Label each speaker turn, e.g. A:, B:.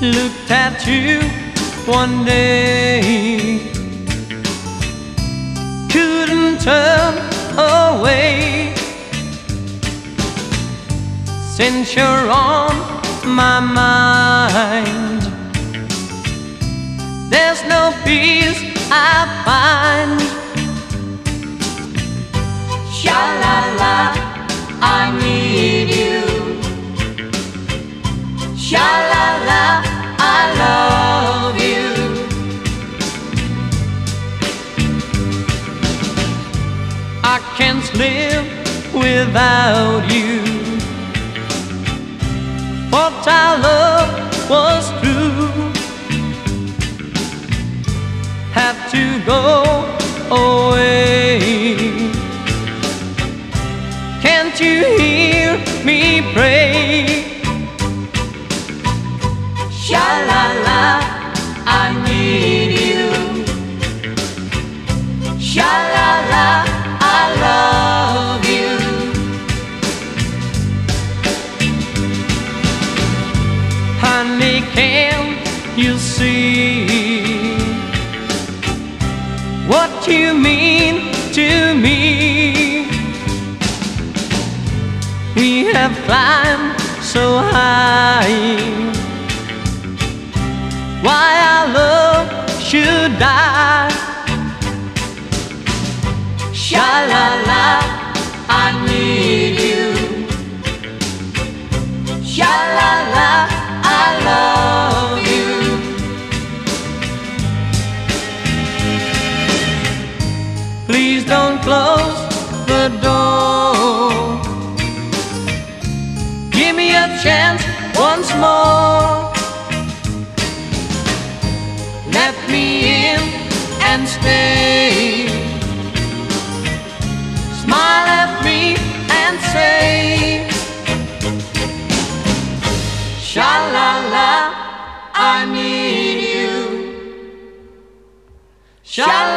A: Looked at you one day, couldn't turn away. Since you're on my mind, there's no peace I find.
B: Sha la la, I love you.
A: I can't live without you. What I love was true. Have to go away. Can't you hear me pray?
B: Sha la la, I need you. Sha la la, I love you.
A: Honey, can't you see what you mean to me? We have climbed so high. Why our love should die?
B: Sha la la, I need you. Sha la la, I love you.
A: Please don't close the door. Give me a chance once more. Let me in and stay. Smile at me and say,
B: Sha la la, I need you. Sha